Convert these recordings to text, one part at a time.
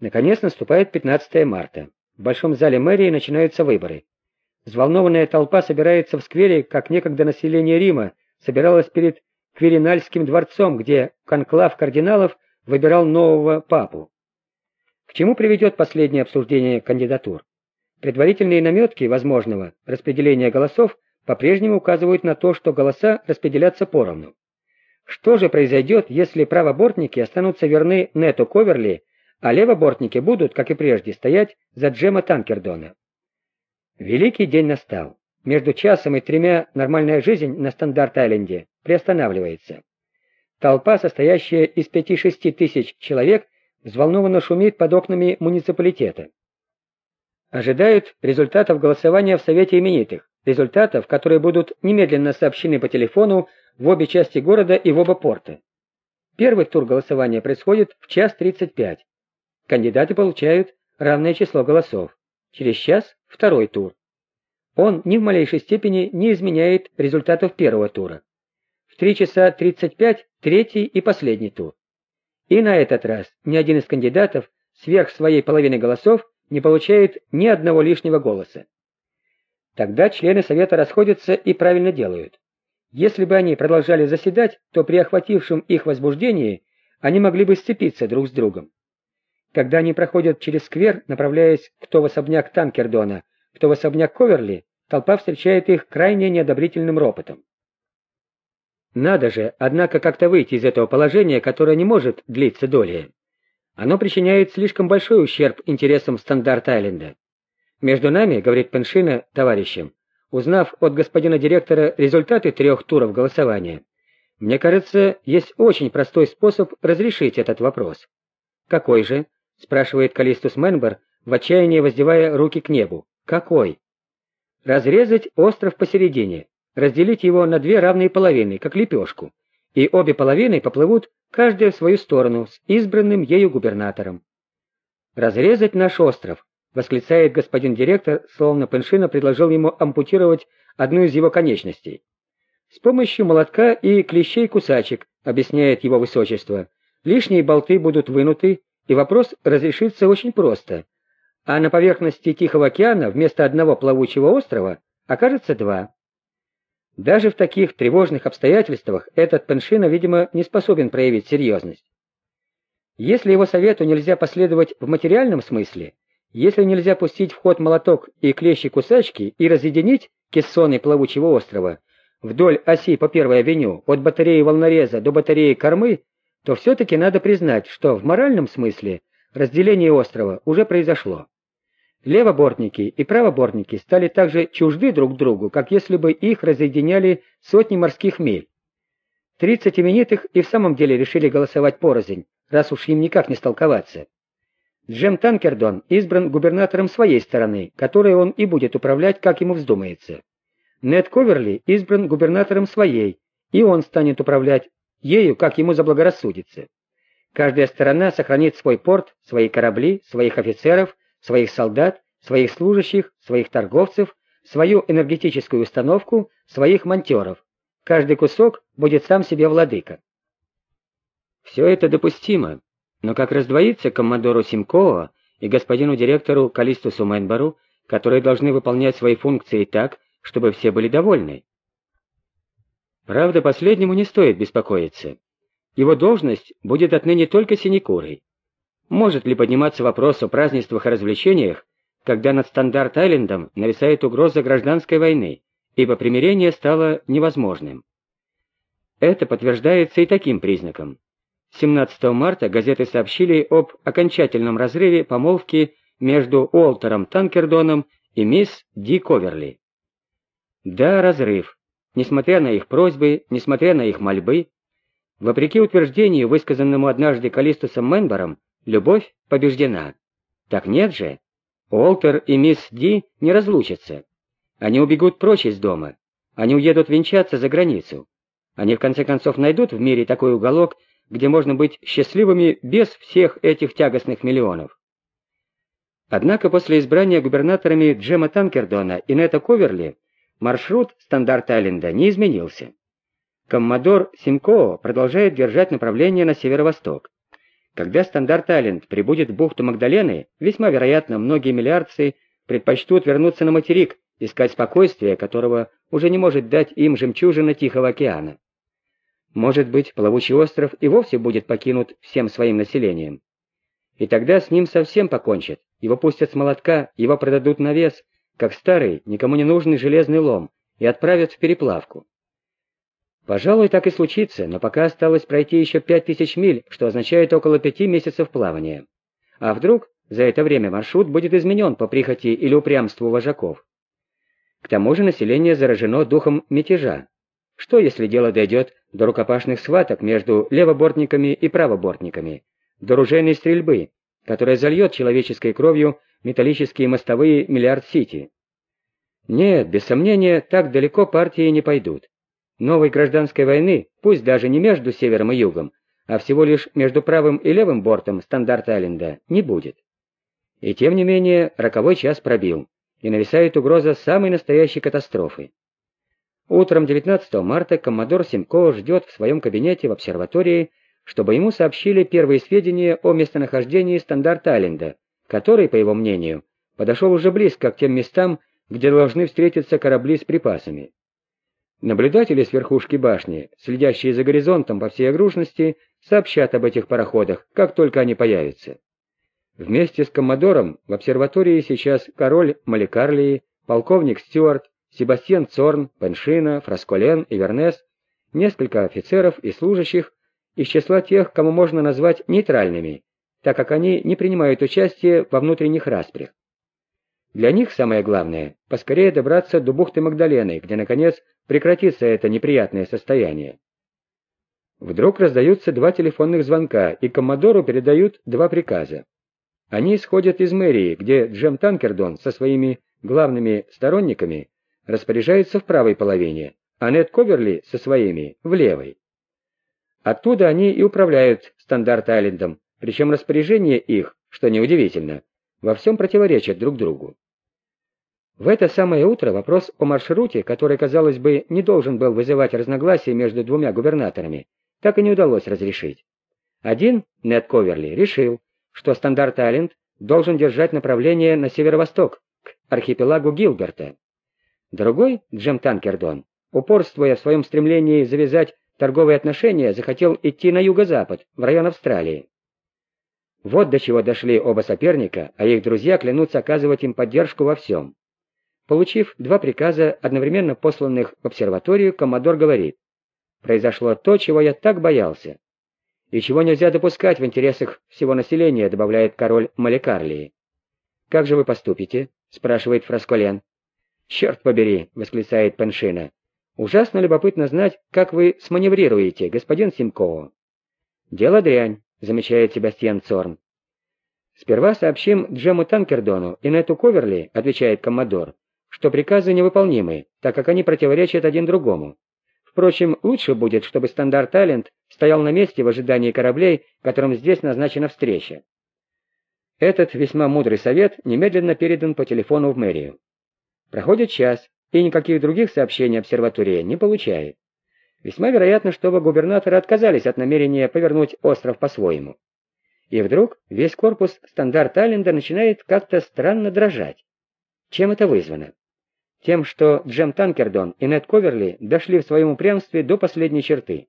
Наконец наступает 15 марта. В Большом зале мэрии начинаются выборы. Взволнованная толпа собирается в сквере, как некогда население Рима собиралось перед Квиринальским дворцом, где конклав кардиналов выбирал нового папу. К чему приведет последнее обсуждение кандидатур? Предварительные наметки возможного распределения голосов по-прежнему указывают на то, что голоса распределятся поровну. Что же произойдет, если правобортники останутся верны Нету Коверли, а левобортники будут, как и прежде, стоять за Джема Танкердона? Великий день настал. Между часом и тремя нормальная жизнь на Стандарт-Айленде приостанавливается. Толпа, состоящая из пяти-шести тысяч человек, взволнованно шумит под окнами муниципалитета. Ожидают результатов голосования в Совете именитых, результатов, которые будут немедленно сообщены по телефону в обе части города и в оба порта. Первый тур голосования происходит в час 35. Кандидаты получают равное число голосов. Через час второй тур. Он ни в малейшей степени не изменяет результатов первого тура. В 3 часа 35 третий и последний тур. И на этот раз ни один из кандидатов сверх своей половины голосов не получает ни одного лишнего голоса. Тогда члены Совета расходятся и правильно делают. Если бы они продолжали заседать, то при охватившем их возбуждении они могли бы сцепиться друг с другом. Когда они проходят через сквер, направляясь кто в особняк Танкердона, кто в особняк Коверли, толпа встречает их крайне неодобрительным ропотом. Надо же, однако, как-то выйти из этого положения, которое не может длиться долее. Оно причиняет слишком большой ущерб интересам Стандарт-Айленда. Между нами, говорит Пеншина товарищам, узнав от господина директора результаты трех туров голосования, мне кажется, есть очень простой способ разрешить этот вопрос. Какой же? Спрашивает Калистус Менбер, в отчаянии воздевая руки к небу. Какой? Разрезать остров посередине, разделить его на две равные половины, как лепешку, и обе половины поплывут каждая в свою сторону с избранным ею губернатором. Разрезать наш остров, восклицает господин директор, словно Пеншина предложил ему ампутировать одну из его конечностей. С помощью молотка и клещей-кусачек, объясняет его высочество, лишние болты будут вынуты, и вопрос разрешится очень просто. А на поверхности Тихого океана вместо одного плавучего острова окажется два. Даже в таких тревожных обстоятельствах этот Пеншина, видимо, не способен проявить серьезность. Если его совету нельзя последовать в материальном смысле, если нельзя пустить в ход молоток и клещи-кусачки и разъединить кессоны плавучего острова вдоль оси по первой авеню от батареи волнореза до батареи кормы, то все-таки надо признать, что в моральном смысле разделение острова уже произошло. Левобортники и правобортники стали так же чужды друг другу, как если бы их разъединяли сотни морских миль. Тридцать именитых и в самом деле решили голосовать порознь, раз уж им никак не столковаться. Джем Танкердон избран губернатором своей стороны, которой он и будет управлять, как ему вздумается. Нед Коверли избран губернатором своей, и он станет управлять ею, как ему заблагорассудится. Каждая сторона сохранит свой порт, свои корабли, своих офицеров, своих солдат, своих служащих, своих торговцев, свою энергетическую установку, своих монтеров. Каждый кусок будет сам себе владыка. Все это допустимо, но как раздвоиться коммодору Симкова и господину директору Калистусу Мэнбару, которые должны выполнять свои функции так, чтобы все были довольны? Правда, последнему не стоит беспокоиться. Его должность будет отныне только синекурой. Может ли подниматься вопрос о празднествах и развлечениях, когда над Стандарт-Айлендом нависает угроза гражданской войны, ибо примирение стало невозможным? Это подтверждается и таким признаком. 17 марта газеты сообщили об окончательном разрыве помолвки между Уолтером Танкердоном и мисс Ди Коверли. Да, разрыв. Несмотря на их просьбы, несмотря на их мольбы, вопреки утверждению, высказанному однажды Калистусом Менбором, любовь побеждена. Так нет же. Уолтер и мисс Ди не разлучатся. Они убегут прочь из дома. Они уедут венчаться за границу. Они в конце концов найдут в мире такой уголок, где можно быть счастливыми без всех этих тягостных миллионов. Однако после избрания губернаторами Джема Танкердона и Нета Коверли маршрут Стандарт-Айленда не изменился. Коммодор Симкоо продолжает держать направление на северо-восток. Когда Стандарт-Айленд прибудет в бухту Магдалены, весьма вероятно, многие миллиардцы предпочтут вернуться на материк, искать спокойствие, которого уже не может дать им жемчужина Тихого океана. Может быть, плавучий остров и вовсе будет покинут всем своим населением. И тогда с ним совсем покончат, его пустят с молотка, его продадут на вес, как старый, никому не нужный железный лом, и отправят в переплавку. Пожалуй, так и случится, но пока осталось пройти еще пять тысяч миль, что означает около пяти месяцев плавания. А вдруг за это время маршрут будет изменен по прихоти или упрямству вожаков? К тому же население заражено духом мятежа. Что, если дело дойдет до рукопашных схваток между левобортниками и правобортниками, до ружейной стрельбы, которая зальет человеческой кровью металлические мостовые Миллиард-Сити? Нет, без сомнения, так далеко партии не пойдут. Новой гражданской войны, пусть даже не между севером и югом, а всего лишь между правым и левым бортом Стандарт-Айленда, не будет. И тем не менее, роковой час пробил, и нависает угроза самой настоящей катастрофы. Утром 19 марта коммодор Симко ждет в своем кабинете в обсерватории, чтобы ему сообщили первые сведения о местонахождении Стандарт-Айленда, который, по его мнению, подошел уже близко к тем местам, где должны встретиться корабли с припасами. Наблюдатели с верхушки башни, следящие за горизонтом по всей огрушности, сообщат об этих пароходах, как только они появятся. Вместе с Коммодором в обсерватории сейчас король Маликарлии, полковник Стюарт, Себастьян Цорн, Пеншина, Фрасколен и Вернес, несколько офицеров и служащих из числа тех, кому можно назвать нейтральными, так как они не принимают участия во внутренних распрях. Для них самое главное – поскорее добраться до бухты Магдалены, где, наконец, прекратится это неприятное состояние. Вдруг раздаются два телефонных звонка, и Коммодору передают два приказа. Они исходят из мэрии, где Джем Танкердон со своими главными сторонниками распоряжается в правой половине, а Нед Коверли со своими – в левой. Оттуда они и управляют Стандарт-Айлендом, причем распоряжение их, что неудивительно, во всем противоречат друг другу. В это самое утро вопрос о маршруте, который, казалось бы, не должен был вызывать разногласия между двумя губернаторами, так и не удалось разрешить. Один, Нед Коверли, решил, что Стандарт-Айленд должен держать направление на северо-восток, к архипелагу Гилберта. Другой, Джем Танкердон, упорствуя в своем стремлении завязать торговые отношения, захотел идти на юго-запад, в район Австралии. Вот до чего дошли оба соперника, а их друзья клянутся оказывать им поддержку во всем. Получив два приказа, одновременно посланных в обсерваторию, коммодор говорит, «Произошло то, чего я так боялся, и чего нельзя допускать в интересах всего населения», добавляет король Маликарлии. «Как же вы поступите?» — спрашивает Фрасколен. «Черт побери!» — восклицает Пеншина. «Ужасно любопытно знать, как вы сманеврируете, господин Симкоо». «Дело дрянь», — замечает Себастьян Цорн. «Сперва сообщим Джему Танкердону и Нету Коверли», — отвечает коммодор, что приказы невыполнимы, так как они противоречат один другому. Впрочем, лучше будет, чтобы Стандарт Айленд стоял на месте в ожидании кораблей, которым здесь назначена встреча. Этот весьма мудрый совет немедленно передан по телефону в мэрию. Проходит час, и никаких других сообщений обсерватория не получает. Весьма вероятно, чтобы губернаторы отказались от намерения повернуть остров по-своему. И вдруг весь корпус Стандарт Айленда начинает как-то странно дрожать. Чем это вызвано? Тем, что Джем Танкердон и Нед Коверли дошли в своем упрямстве до последней черты.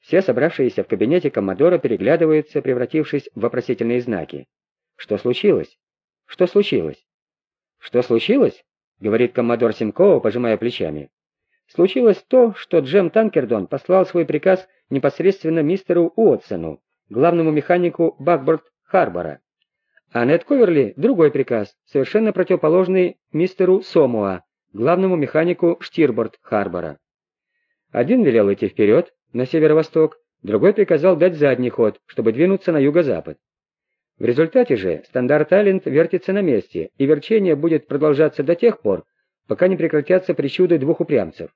Все собравшиеся в кабинете Коммодора переглядываются, превратившись в вопросительные знаки. Что случилось? Что случилось? Что случилось? Говорит коммодор Симкова, пожимая плечами. Случилось то, что Джем Танкердон послал свой приказ непосредственно мистеру Уотсону, главному механику Бакборд Харбора. А Нед Коверли другой приказ, совершенно противоположный мистеру Сомуа, главному механику Штирборд Харбора. Один велел идти вперед, на северо-восток, другой приказал дать задний ход, чтобы двинуться на юго-запад. В результате же стандарт-талент вертится на месте, и верчение будет продолжаться до тех пор, пока не прекратятся причуды двух упрямцев.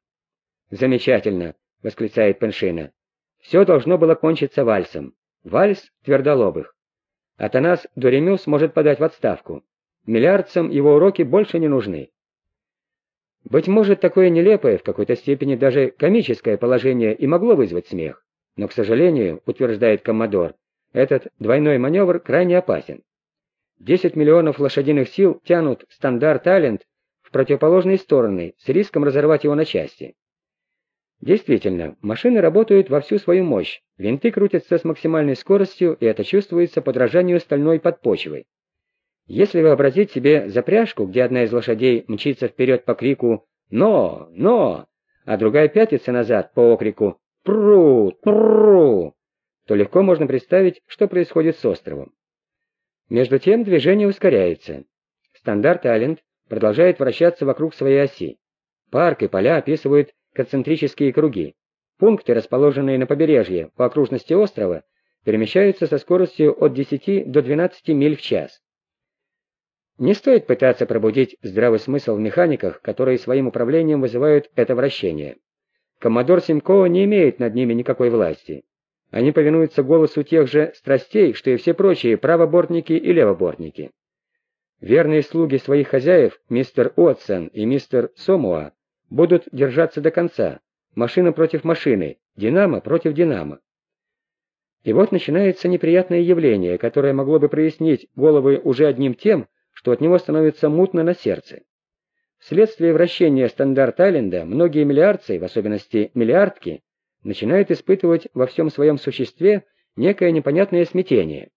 «Замечательно!» — восклицает Пеншина. «Все должно было кончиться вальсом. Вальс твердолобых. Атанас Доремюс может подать в отставку. Миллиардцам его уроки больше не нужны. Быть может, такое нелепое, в какой-то степени даже комическое положение и могло вызвать смех. Но, к сожалению, утверждает Коммодор, Этот двойной маневр крайне опасен. 10 миллионов лошадиных сил тянут стандарт-талент противоположные стороны с риском разорвать его на части. Действительно, машины работают во всю свою мощь, винты крутятся с максимальной скоростью, и это чувствуется подражанию стальной подпочвой. Если вообразить себе запряжку, где одна из лошадей мчится вперед по крику «Но! Но!», а другая пятится назад по окрику «Пру! Пру!», то легко можно представить, что происходит с островом. Между тем движение ускоряется. Стандарт-Айленд продолжает вращаться вокруг своей оси. Парк и поля описывают концентрические круги. Пункты, расположенные на побережье по окружности острова, перемещаются со скоростью от 10 до 12 миль в час. Не стоит пытаться пробудить здравый смысл в механиках, которые своим управлением вызывают это вращение. Коммодор Симкова не имеет над ними никакой власти. Они повинуются голосу тех же страстей, что и все прочие правобортники и левобортники. Верные слуги своих хозяев, мистер Уотсон и мистер Сомуа, будут держаться до конца. Машина против машины, динамо против динамо. И вот начинается неприятное явление, которое могло бы прояснить головы уже одним тем, что от него становится мутно на сердце. Вследствие вращения стандарт-айленда многие миллиардцы, в особенности миллиардки, начинают испытывать во всем своем существе некое непонятное смятение.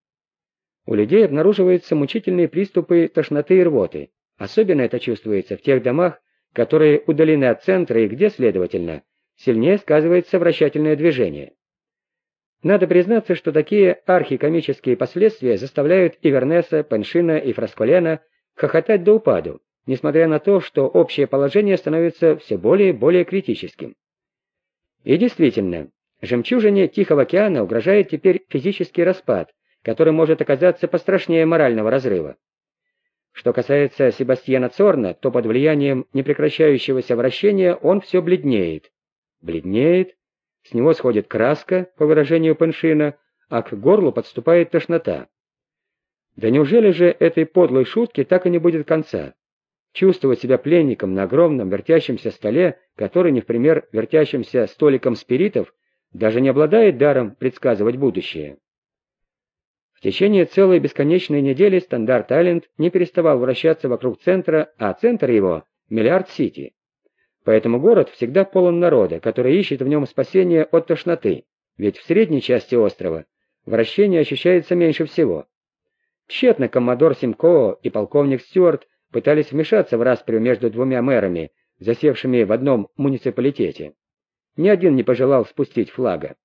У людей обнаруживаются мучительные приступы тошноты и рвоты. Особенно это чувствуется в тех домах, которые удалены от центра и где, следовательно, сильнее сказывается вращательное движение. Надо признаться, что такие архикомические последствия заставляют и Вернеса, Пеншина и Фрасколена хохотать до упаду, несмотря на то, что общее положение становится все более и более критическим. И действительно, жемчужине Тихого океана угрожает теперь физический распад, который может оказаться пострашнее морального разрыва. Что касается Себастьяна Цорна, то под влиянием непрекращающегося вращения он все бледнеет. Бледнеет, с него сходит краска, по выражению Паншина, а к горлу подступает тошнота. Да неужели же этой подлой шутки так и не будет конца? Чувствовать себя пленником на огромном вертящемся столе, который, не в пример вертящимся столиком спиритов, даже не обладает даром предсказывать будущее. В течение целой бесконечной недели Стандарт-Айленд не переставал вращаться вокруг центра, а центр его — Миллиард-Сити. Поэтому город всегда полон народа, который ищет в нем спасения от тошноты, ведь в средней части острова вращение ощущается меньше всего. Тщетно коммодор Симкоо и полковник Стюарт пытались вмешаться в расприю между двумя мэрами, засевшими в одном муниципалитете. Ни один не пожелал спустить флага.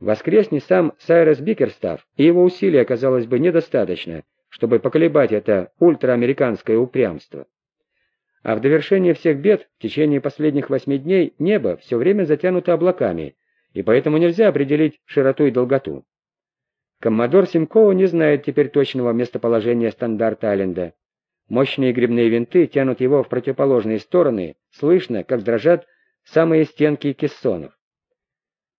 Воскресни сам Сайрес Бикерстав, и его усилий оказалось бы недостаточно, чтобы поколебать это ультраамериканское упрямство. А в довершение всех бед в течение последних восьми дней небо все время затянуто облаками, и поэтому нельзя определить широту и долготу. Коммодор Симкова не знает теперь точного местоположения стандарта Айленда. Мощные грибные винты тянут его в противоположные стороны, слышно, как дрожат самые стенки кессонов.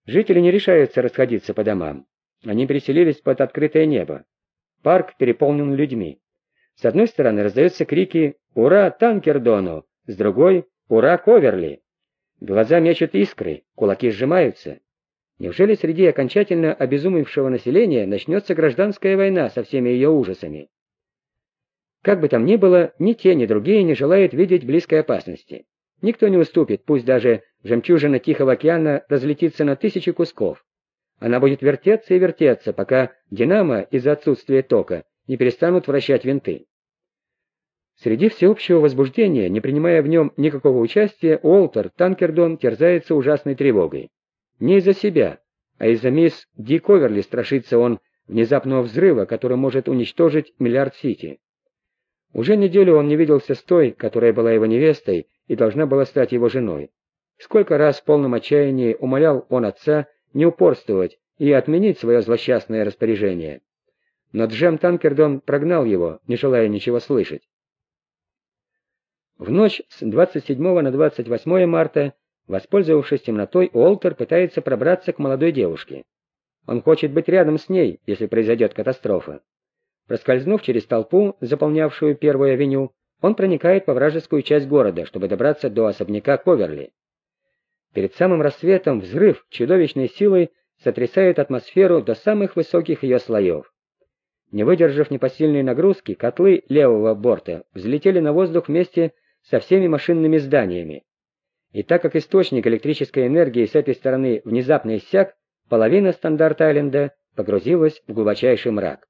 Жители не решаются расходиться по домам. Они переселились под открытое небо. Парк переполнен людьми. С одной стороны раздаются крики «Ура, Танкердону!», с другой «Ура, Коверли!». Глаза мечут искры, кулаки сжимаются. Неужели среди окончательно обезумевшего населения начнется гражданская война со всеми ее ужасами? Как бы там ни было, ни те, ни другие не желают видеть близкой опасности. Никто не уступит, пусть даже жемчужина Тихого океана разлетится на тысячи кусков. Она будет вертеться и вертеться, пока «Динамо» из-за отсутствия тока не перестанут вращать винты. Среди всеобщего возбуждения, не принимая в нем никакого участия, Уолтер Танкердон терзается ужасной тревогой. Не из-за себя, а из-за мисс Ди Коверли страшится он внезапного взрыва, который может уничтожить миллиард Сити. Уже неделю он не виделся с той, которая была его невестой и должна была стать его женой. Сколько раз в полном отчаянии умолял он отца не упорствовать и отменить свое злосчастное распоряжение. Но Джем Танкердон прогнал его, не желая ничего слышать. В ночь с 27 на 28 марта, воспользовавшись темнотой, Уолтер пытается пробраться к молодой девушке. Он хочет быть рядом с ней, если произойдет катастрофа. Проскользнув через толпу, заполнявшую Первую авеню, он проникает по вражескую часть города, чтобы добраться до особняка Коверли. Перед самым рассветом взрыв чудовищной силой сотрясают атмосферу до самых высоких ее слоев. Не выдержав непосильной нагрузки, котлы левого борта взлетели на воздух вместе со всеми машинными зданиями. И так как источник электрической энергии с этой стороны внезапно иссяк, половина стандарт-айленда погрузилась в глубочайший мрак.